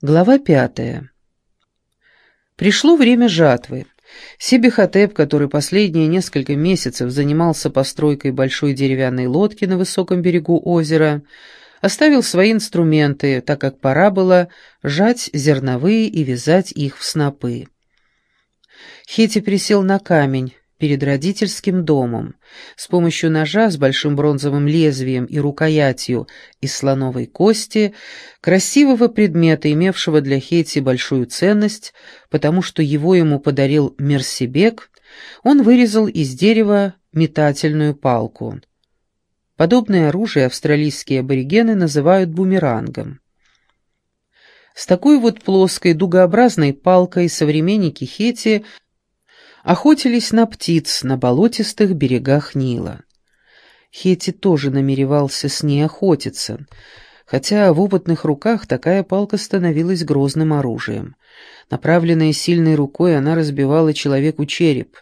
Глава пятая. Пришло время жатвы. Себехотеп, который последние несколько месяцев занимался постройкой большой деревянной лодки на высоком берегу озера, оставил свои инструменты, так как пора было жать зерновые и вязать их в снопы. Хети присел на камень, перед родительским домом. С помощью ножа с большим бронзовым лезвием и рукоятью из слоновой кости, красивого предмета, имевшего для Хети большую ценность, потому что его ему подарил Мерсибек, он вырезал из дерева метательную палку. Подобное оружие австралийские аборигены называют бумерангом. С такой вот плоской дугообразной палкой современники Хети – охотились на птиц на болотистых берегах Нила. Хети тоже намеревался с ней охотиться, хотя в опытных руках такая палка становилась грозным оружием. Направленная сильной рукой, она разбивала человеку череп.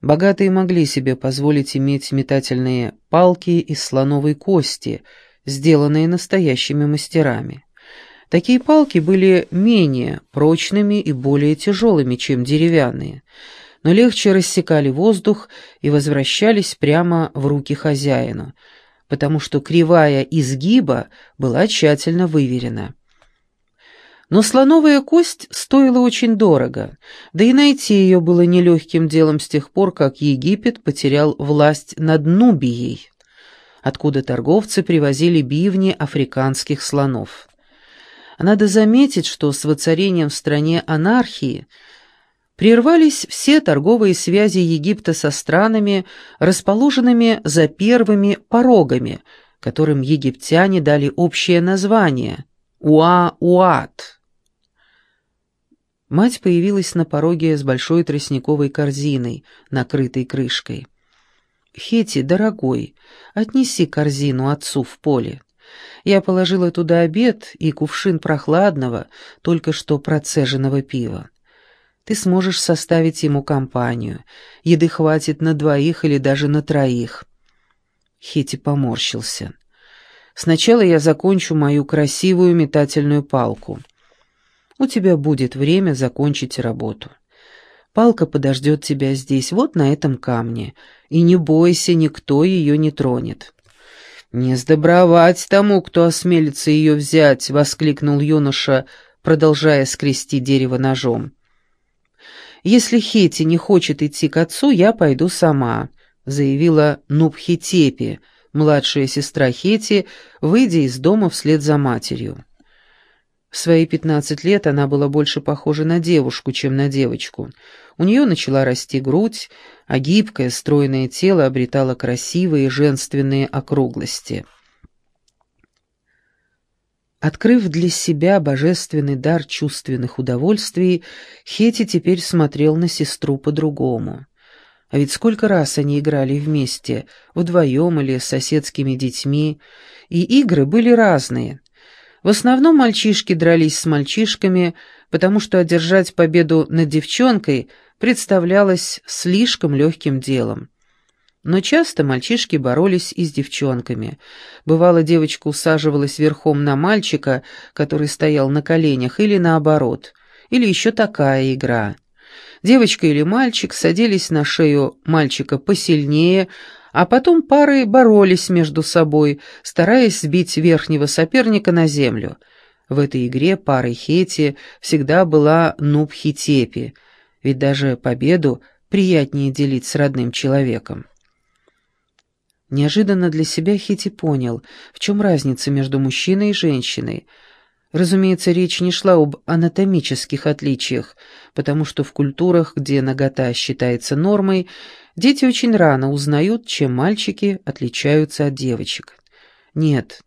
Богатые могли себе позволить иметь метательные палки из слоновой кости, сделанные настоящими мастерами. Такие палки были менее прочными и более тяжелыми, чем деревянные, но легче рассекали воздух и возвращались прямо в руки хозяину, потому что кривая изгиба была тщательно выверена. Но слоновая кость стоила очень дорого, да и найти ее было нелегким делом с тех пор, как Египет потерял власть над Нубией, откуда торговцы привозили бивни африканских слонов. Надо заметить, что с воцарением в стране анархии – прервались все торговые связи Египта со странами, расположенными за первыми порогами, которым египтяне дали общее название – Уа-Уат. Мать появилась на пороге с большой тростниковой корзиной, накрытой крышкой. «Хети, дорогой, отнеси корзину отцу в поле. Я положила туда обед и кувшин прохладного, только что процеженного пива. Ты сможешь составить ему компанию. Еды хватит на двоих или даже на троих». Хити поморщился. «Сначала я закончу мою красивую метательную палку. У тебя будет время закончить работу. Палка подождет тебя здесь, вот на этом камне, и не бойся, никто ее не тронет». «Не сдобровать тому, кто осмелится ее взять!» — воскликнул юноша, продолжая скрести дерево ножом. «Если Хети не хочет идти к отцу, я пойду сама», — заявила Нубхитепи, младшая сестра Хети, выйдя из дома вслед за матерью. В свои пятнадцать лет она была больше похожа на девушку, чем на девочку. У нее начала расти грудь, а гибкое, стройное тело обретало красивые женственные округлости. Открыв для себя божественный дар чувственных удовольствий, Хети теперь смотрел на сестру по-другому. А ведь сколько раз они играли вместе, вдвоем или с соседскими детьми, и игры были разные. В основном мальчишки дрались с мальчишками, потому что одержать победу над девчонкой представлялось слишком легким делом. Но часто мальчишки боролись и с девчонками. Бывало, девочка усаживалась верхом на мальчика, который стоял на коленях, или наоборот. Или еще такая игра. Девочка или мальчик садились на шею мальчика посильнее, а потом пары боролись между собой, стараясь сбить верхнего соперника на землю. В этой игре парой Хети всегда была Нуб-Хитепи, ведь даже победу приятнее делить с родным человеком. Неожиданно для себя Хити понял, в чем разница между мужчиной и женщиной. Разумеется, речь не шла об анатомических отличиях, потому что в культурах, где нагота считается нормой, дети очень рано узнают, чем мальчики отличаются от девочек. Нет,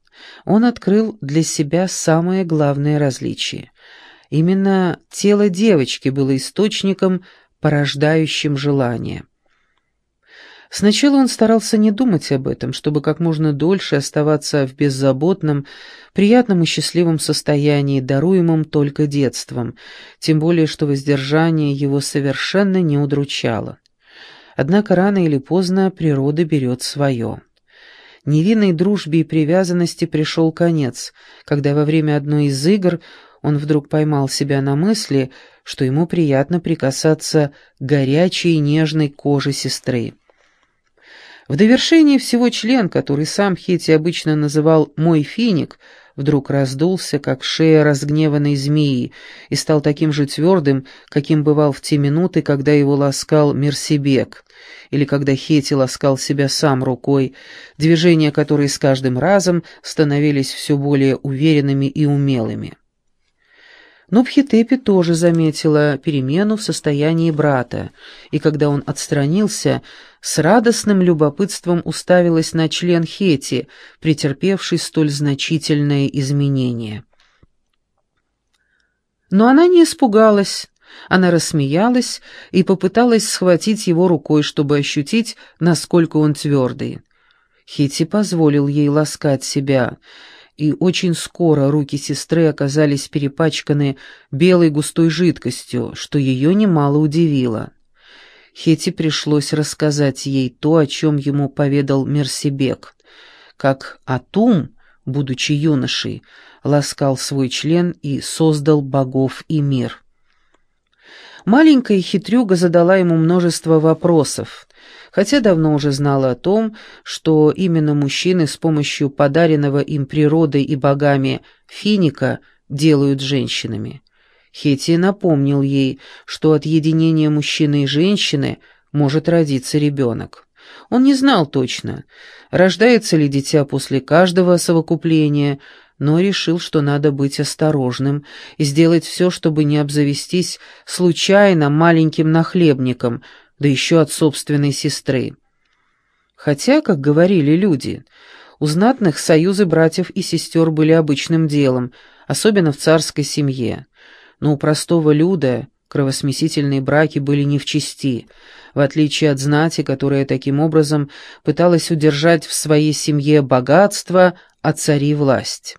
он открыл для себя самое главное различие. Именно тело девочки было источником, порождающим желание. Сначала он старался не думать об этом, чтобы как можно дольше оставаться в беззаботном, приятном и счастливом состоянии, даруемом только детством, тем более что воздержание его совершенно не удручало. Однако рано или поздно природа берет свое. Невинной дружбе и привязанности пришел конец, когда во время одной из игр он вдруг поймал себя на мысли, что ему приятно прикасаться к горячей и нежной коже сестры. В довершение всего член, который сам Хетти обычно называл «мой финик», вдруг раздулся, как шея разгневанной змеи, и стал таким же твердым, каким бывал в те минуты, когда его ласкал Мерсибек, или когда Хетти ласкал себя сам рукой, движения которой с каждым разом становились все более уверенными и умелыми. Но Пхитепи тоже заметила перемену в состоянии брата, и когда он отстранился, с радостным любопытством уставилась на член Хети, претерпевший столь значительное изменение. Но она не испугалась, она рассмеялась и попыталась схватить его рукой, чтобы ощутить, насколько он твердый. Хити позволил ей ласкать себя — и очень скоро руки сестры оказались перепачканы белой густой жидкостью, что ее немало удивило. Хете пришлось рассказать ей то, о чем ему поведал Мерсибек, как Атум, будучи юношей, ласкал свой член и создал богов и мир. Маленькая хитрюга задала ему множество вопросов, хотя давно уже знала о том, что именно мужчины с помощью подаренного им природой и богами финика делают женщинами. Хетти напомнил ей, что от единения мужчины и женщины может родиться ребенок. Он не знал точно, рождается ли дитя после каждого совокупления, но решил, что надо быть осторожным и сделать все, чтобы не обзавестись случайно маленьким нахлебником – да еще от собственной сестры. Хотя, как говорили люди, у знатных союзы братьев и сестер были обычным делом, особенно в царской семье, но у простого люда кровосмесительные браки были не в чести, в отличие от знати, которая таким образом пыталась удержать в своей семье богатство, а цари власть.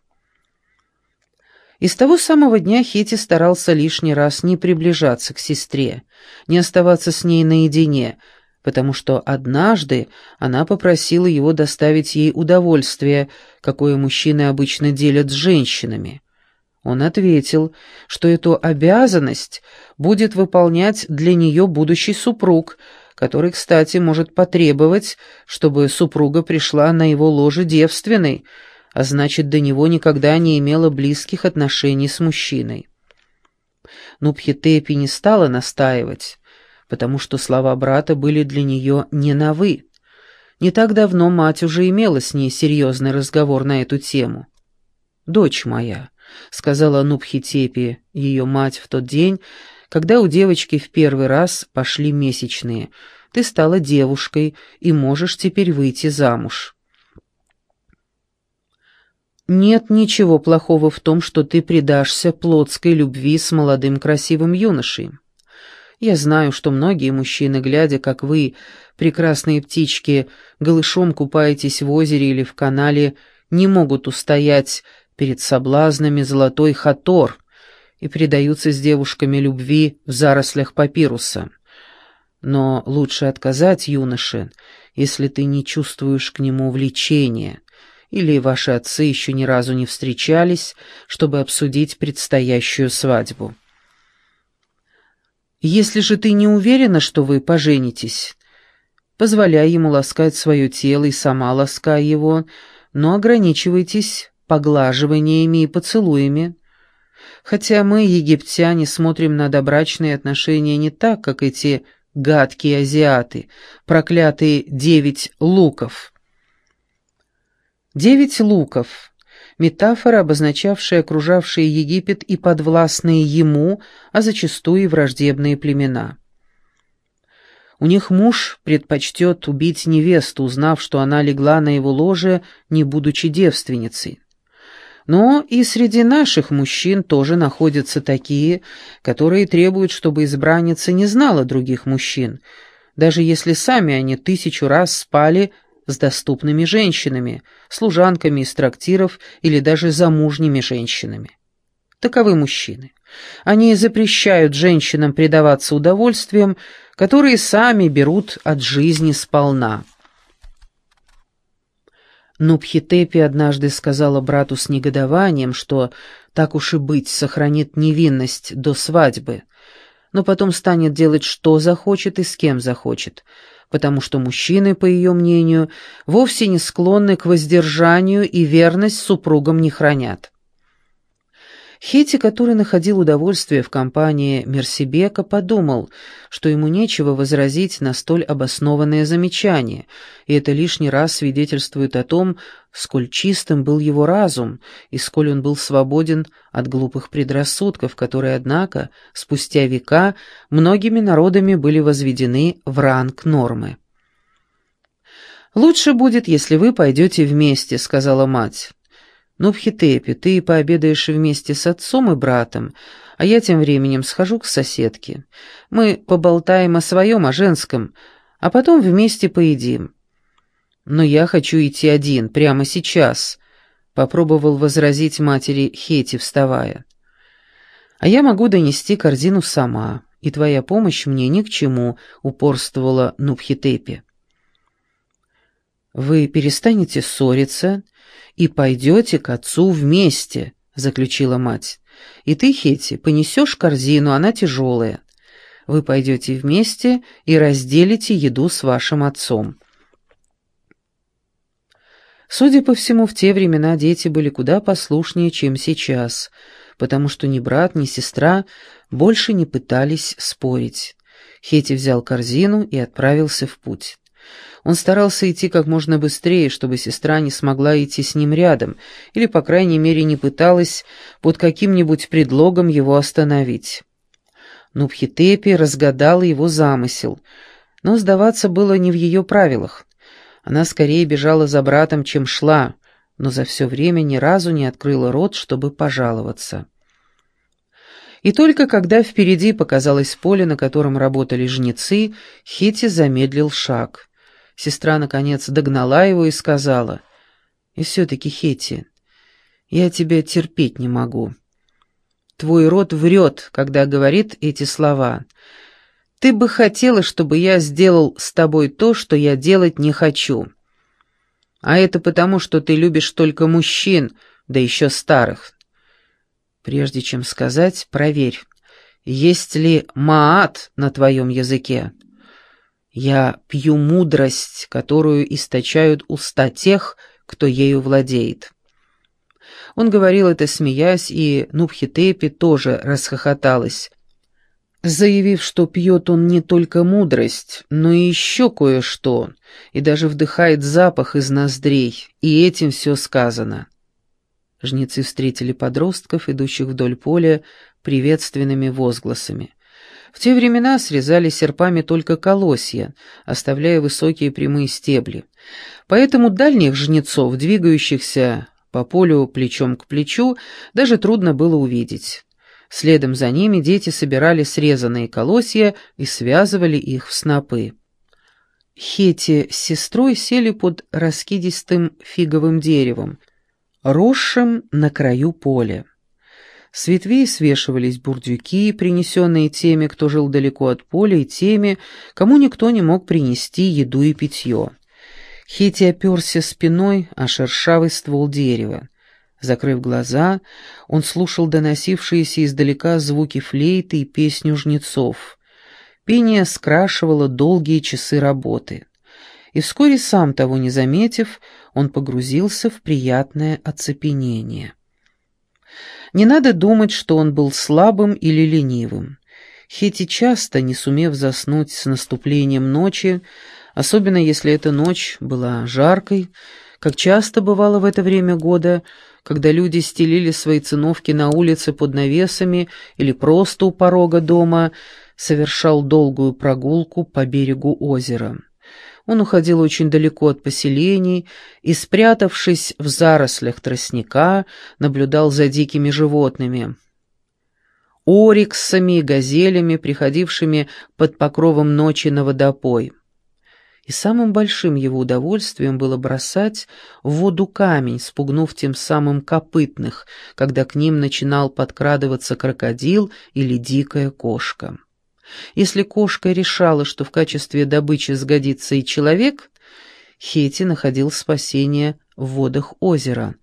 И с того самого дня Хити старался лишний раз не приближаться к сестре, не оставаться с ней наедине, потому что однажды она попросила его доставить ей удовольствие, какое мужчины обычно делят с женщинами. Он ответил, что эту обязанность будет выполнять для нее будущий супруг, который, кстати, может потребовать, чтобы супруга пришла на его ложе девственной, а значит, до него никогда не имела близких отношений с мужчиной. Но Пхитепи не стала настаивать, потому что слова брата были для нее не на «вы». Не так давно мать уже имела с ней серьезный разговор на эту тему. «Дочь моя», — сказала Нубхитепи, ее мать, в тот день, когда у девочки в первый раз пошли месячные, «ты стала девушкой и можешь теперь выйти замуж». Нет ничего плохого в том, что ты предашься плотской любви с молодым красивым юношей. Я знаю, что многие мужчины, глядя, как вы, прекрасные птички, голышом купаетесь в озере или в канале, не могут устоять перед соблазнами золотой хатор и предаются с девушками любви в зарослях папируса. Но лучше отказать юноше, если ты не чувствуешь к нему влечения, или ваши отцы еще ни разу не встречались, чтобы обсудить предстоящую свадьбу. Если же ты не уверена, что вы поженитесь, позволяй ему ласкать свое тело и сама ласкай его, но ограничивайтесь поглаживаниями и поцелуями. Хотя мы, египтяне, смотрим на добрачные отношения не так, как эти гадкие азиаты, проклятые девять луков. Девять луков — метафора, обозначавшая окружавшие Египет и подвластные ему, а зачастую и враждебные племена. У них муж предпочтет убить невесту, узнав, что она легла на его ложе, не будучи девственницей. Но и среди наших мужчин тоже находятся такие, которые требуют, чтобы избранница не знала других мужчин, даже если сами они тысячу раз спали с доступными женщинами, служанками из трактиров или даже замужними женщинами. Таковы мужчины. Они запрещают женщинам предаваться удовольствиям, которые сами берут от жизни сполна. Нубхитепи однажды сказала брату с негодованием, что так уж и быть сохранит невинность до свадьбы, но потом станет делать что захочет и с кем захочет, потому что мужчины, по ее мнению, вовсе не склонны к воздержанию и верность супругам не хранят. Хетти, который находил удовольствие в компании Мерсибека, подумал, что ему нечего возразить на столь обоснованное замечание, и это лишний раз свидетельствует о том, сколь чистым был его разум и сколь он был свободен от глупых предрассудков, которые, однако, спустя века многими народами были возведены в ранг нормы. «Лучше будет, если вы пойдете вместе», — сказала мать. «Ну, в Хитепе ты пообедаешь вместе с отцом и братом, а я тем временем схожу к соседке. Мы поболтаем о своем, о женском, а потом вместе поедим». «Но я хочу идти один, прямо сейчас», — попробовал возразить матери Хети, вставая. «А я могу донести корзину сама, и твоя помощь мне ни к чему», — упорствовала Нубхитепи. «Вы перестанете ссориться и пойдете к отцу вместе», — заключила мать. «И ты, Хетти, понесешь корзину, она тяжелая. Вы пойдете вместе и разделите еду с вашим отцом». Судя по всему, в те времена дети были куда послушнее, чем сейчас, потому что ни брат, ни сестра больше не пытались спорить. Хети взял корзину и отправился в путь. Он старался идти как можно быстрее, чтобы сестра не смогла идти с ним рядом, или, по крайней мере, не пыталась под каким-нибудь предлогом его остановить. Нубхитепи разгадала его замысел, но сдаваться было не в ее правилах. Она скорее бежала за братом, чем шла, но за все время ни разу не открыла рот, чтобы пожаловаться. И только когда впереди показалось поле, на котором работали жнецы, Хити замедлил шаг. Сестра, наконец, догнала его и сказала, «И все-таки, Хетти, я тебя терпеть не могу. Твой рот врет, когда говорит эти слова. Ты бы хотела, чтобы я сделал с тобой то, что я делать не хочу. А это потому, что ты любишь только мужчин, да еще старых. Прежде чем сказать, проверь, есть ли маат на твоем языке». Я пью мудрость, которую источают уста тех, кто ею владеет. Он говорил это, смеясь, и Нубхитепи тоже расхохоталась, заявив, что пьет он не только мудрость, но и еще кое-что, и даже вдыхает запах из ноздрей, и этим все сказано. Жнецы встретили подростков, идущих вдоль поля, приветственными возгласами. В те времена срезали серпами только колосья, оставляя высокие прямые стебли. Поэтому дальних жнецов, двигающихся по полю плечом к плечу, даже трудно было увидеть. Следом за ними дети собирали срезанные колосья и связывали их в снопы. Хети с сестрой сели под раскидистым фиговым деревом, росшим на краю поля. С ветвей свешивались бурдюки, принесенные теми, кто жил далеко от поля, и теми, кому никто не мог принести еду и питье. Хити оперся спиной о шершавый ствол дерева. Закрыв глаза, он слушал доносившиеся издалека звуки флейты и песню жнецов. Пение скрашивало долгие часы работы. И вскоре, сам того не заметив, он погрузился в приятное оцепенение. Не надо думать, что он был слабым или ленивым. Хети часто, не сумев заснуть с наступлением ночи, особенно если эта ночь была жаркой, как часто бывало в это время года, когда люди стелили свои циновки на улице под навесами или просто у порога дома, совершал долгую прогулку по берегу озера. Он уходил очень далеко от поселений и, спрятавшись в зарослях тростника, наблюдал за дикими животными. Ориксами и газелями, приходившими под покровом ночи на водопой. И самым большим его удовольствием было бросать в воду камень, спугнув тем самым копытных, когда к ним начинал подкрадываться крокодил или дикая кошка. Если кошка решала, что в качестве добычи сгодится и человек, Хети находил спасение в водах озера,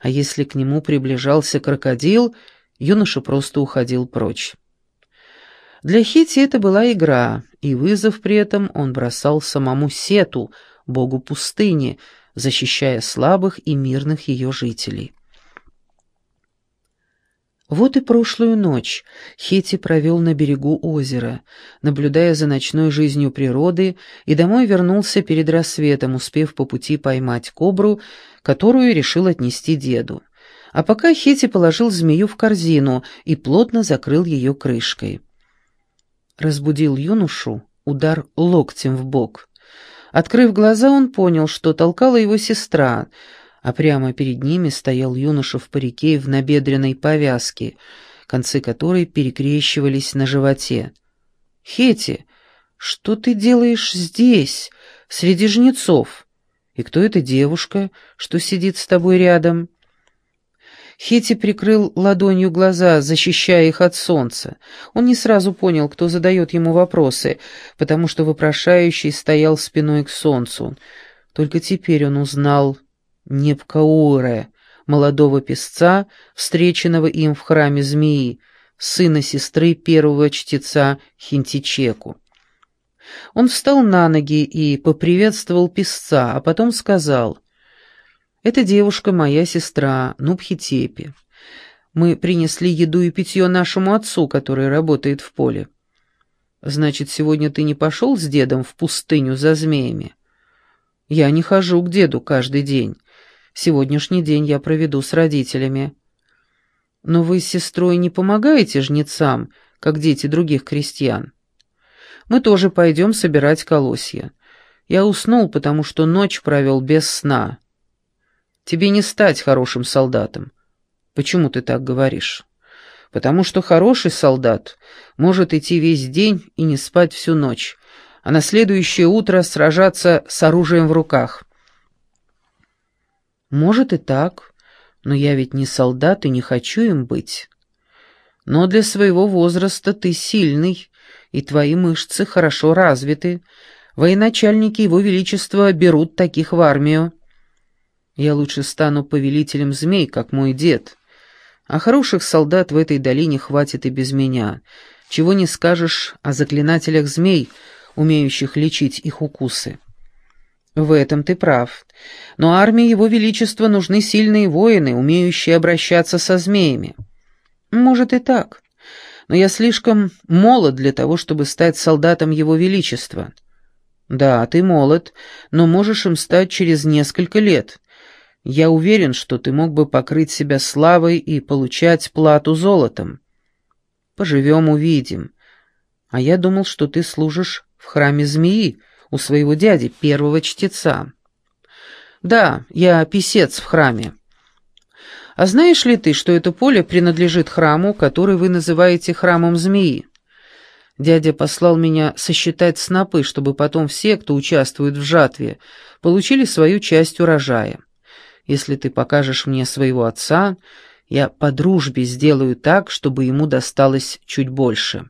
а если к нему приближался крокодил, юноша просто уходил прочь. Для Хити это была игра, и вызов при этом он бросал самому Сету, богу пустыни, защищая слабых и мирных ее жителей. Вот и прошлую ночь Хети провел на берегу озера, наблюдая за ночной жизнью природы, и домой вернулся перед рассветом, успев по пути поймать кобру, которую решил отнести деду. А пока Хети положил змею в корзину и плотно закрыл ее крышкой. Разбудил юношу удар локтем в бок. Открыв глаза, он понял, что толкала его сестра — а прямо перед ними стоял юноша в парике в набедренной повязке, концы которой перекрещивались на животе. «Хети, что ты делаешь здесь, среди жнецов? И кто эта девушка, что сидит с тобой рядом?» Хети прикрыл ладонью глаза, защищая их от солнца. Он не сразу понял, кто задает ему вопросы, потому что вопрошающий стоял спиной к солнцу. Только теперь он узнал Непкауре, молодого песца, встреченного им в храме змеи, сына сестры первого чтеца Хинтичеку. Он встал на ноги и поприветствовал песца, а потом сказал, «Эта девушка моя сестра, Нубхитепи. Мы принесли еду и питье нашему отцу, который работает в поле. Значит, сегодня ты не пошел с дедом в пустыню за змеями?» «Я не хожу к деду каждый день». Сегодняшний день я проведу с родителями. Но вы с сестрой не помогаете жнецам, как дети других крестьян. Мы тоже пойдем собирать колосья. Я уснул, потому что ночь провел без сна. Тебе не стать хорошим солдатом. Почему ты так говоришь? Потому что хороший солдат может идти весь день и не спать всю ночь, а на следующее утро сражаться с оружием в руках. Может и так, но я ведь не солдат и не хочу им быть. Но для своего возраста ты сильный, и твои мышцы хорошо развиты. Военачальники его величества берут таких в армию. Я лучше стану повелителем змей, как мой дед. А хороших солдат в этой долине хватит и без меня. Чего не скажешь о заклинателях змей, умеющих лечить их укусы. В этом ты прав. Но армии Его Величества нужны сильные воины, умеющие обращаться со змеями. Может и так. Но я слишком молод для того, чтобы стать солдатом Его Величества. Да, ты молод, но можешь им стать через несколько лет. Я уверен, что ты мог бы покрыть себя славой и получать плату золотом. Поживем, увидим. А я думал, что ты служишь в храме змеи, у своего дяди, первого чтеца. Да, я писец в храме. А знаешь ли ты, что это поле принадлежит храму, который вы называете храмом змеи? Дядя послал меня сосчитать снопы, чтобы потом все, кто участвует в жатве, получили свою часть урожая. Если ты покажешь мне своего отца, я по дружбе сделаю так, чтобы ему досталось чуть больше».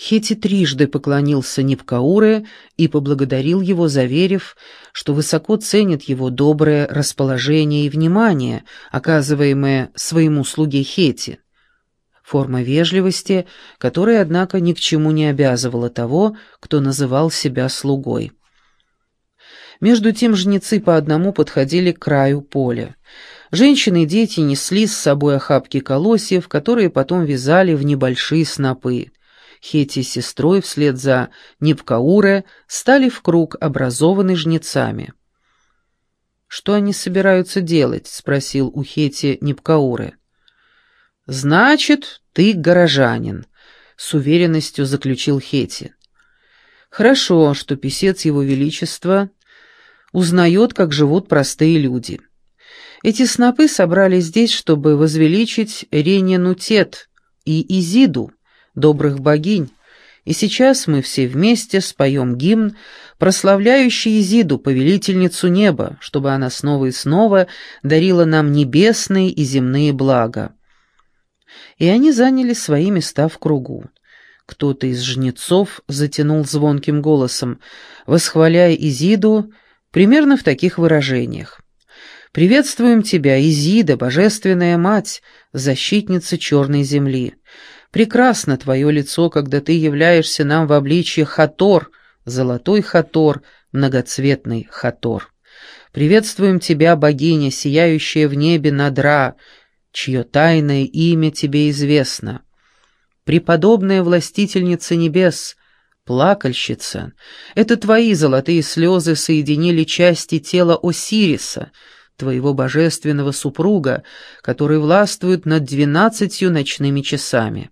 Хети трижды поклонился Нипкауре и поблагодарил его, заверив, что высоко ценит его доброе расположение и внимание, оказываемое своему слуге Хети. Форма вежливости, которая, однако, ни к чему не обязывала того, кто называл себя слугой. Между тем жнецы по одному подходили к краю поля. Женщины и дети несли с собой охапки колосьев, которые потом вязали в небольшие снопы. Хети с сестрой вслед за Нипкауре стали в круг, образованный жнецами. «Что они собираются делать?» — спросил у Хети Нипкауре. «Значит, ты горожанин», — с уверенностью заключил Хети. «Хорошо, что писец Его Величества узнает, как живут простые люди. Эти снопы собрали здесь, чтобы возвеличить Рененутет и Изиду, добрых богинь, и сейчас мы все вместе споем гимн, прославляющий Изиду, повелительницу неба, чтобы она снова и снова дарила нам небесные и земные блага. И они заняли свои места в кругу. Кто-то из жнецов затянул звонким голосом, восхваляя Изиду, Примерно в таких выражениях. «Приветствуем тебя, Изида, божественная мать, защитница черной земли. Прекрасно твое лицо, когда ты являешься нам в обличье Хатор, золотой Хатор, многоцветный Хатор. Приветствуем тебя, богиня, сияющая в небе Надра, чье тайное имя тебе известно. Преподобная властительница небес, плакальщица, это твои золотые слезы соединили части тела Осириса, твоего божественного супруга, который властвует над двенадцатью ночными часами.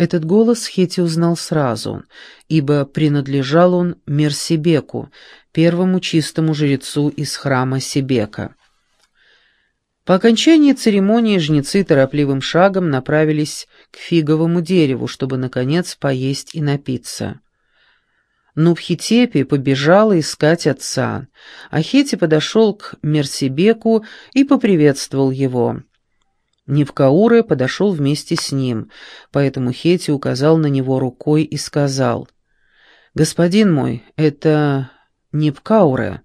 Этот голос Хети узнал сразу, ибо принадлежал он Мерсибеку, первому чистому жрецу из храма Себека. По окончании церемонии жнецы торопливым шагом направились к фиговому дереву, чтобы, наконец, поесть и напиться. Нубхитепи побежала искать отца, а Хети подошел к Мерсибеку и поприветствовал его. Невкауре подошел вместе с ним, поэтому Хети указал на него рукой и сказал, «Господин мой, это Невкауре».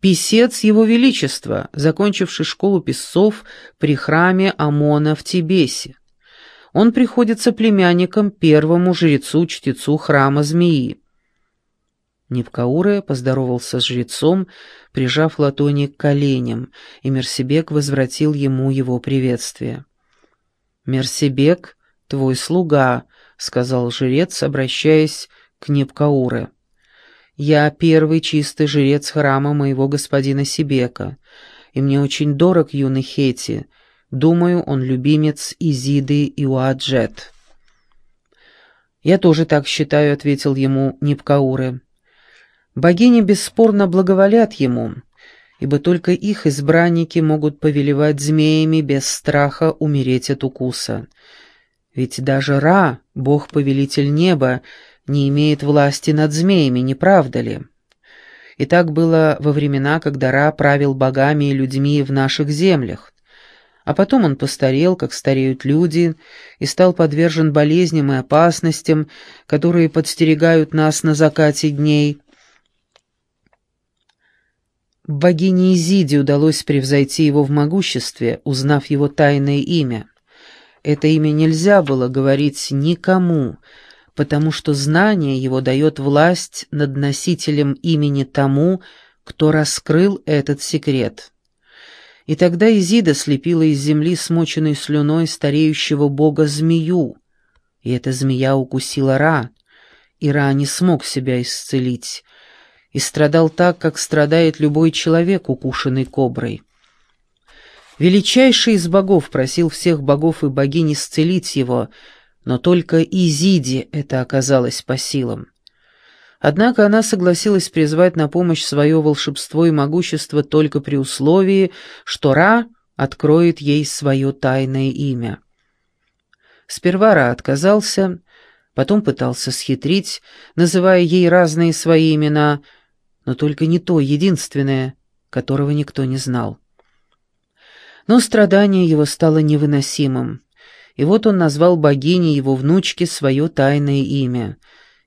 Писец Его Величества, закончивший школу писцов при храме Амона в Тибесе. Он приходится племянником первому жрецу-чтецу храма Змеи. Невкауре поздоровался с жрецом, прижав ладони к коленям, и Мерсибек возвратил ему его приветствие. «Мерсибек, твой слуга», — сказал жрец, обращаясь к Непкауре. «Я первый чистый жрец храма моего господина Сибека, и мне очень дорог юный Хети. Думаю, он любимец Изиды Уаджет». «Я тоже так считаю», — ответил ему Непкауре. Богини бесспорно благоволят ему, ибо только их избранники могут повелевать змеями без страха умереть от укуса. Ведь даже Ра, бог-повелитель неба, не имеет власти над змеями, не правда ли? И так было во времена, когда Ра правил богами и людьми в наших землях. А потом он постарел, как стареют люди, и стал подвержен болезням и опасностям, которые подстерегают нас на закате дней — Богине Изиде удалось превзойти его в могуществе, узнав его тайное имя. Это имя нельзя было говорить никому, потому что знание его дает власть над носителем имени тому, кто раскрыл этот секрет. И тогда Изида слепила из земли смоченной слюной стареющего бога змею, и эта змея укусила Ра, и Ра не смог себя исцелить, и страдал так, как страдает любой человек, укушенный коброй. Величайший из богов просил всех богов и богинь исцелить его, но только Изиде это оказалось по силам. Однако она согласилась призвать на помощь свое волшебство и могущество только при условии, что Ра откроет ей свое тайное имя. Сперва Ра отказался, потом пытался схитрить, называя ей разные свои имена — но только не то единственное, которого никто не знал. Но страдание его стало невыносимым, и вот он назвал богине его внучке свое тайное имя,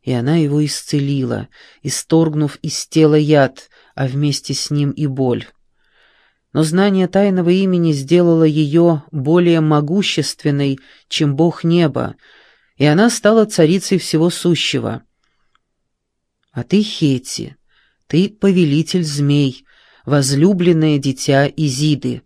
и она его исцелила, исторгнув из тела яд, а вместе с ним и боль. Но знание тайного имени сделало ее более могущественной, чем бог неба, и она стала царицей всего сущего. А ты, Хети, ты повелитель змей, возлюбленное дитя Изиды.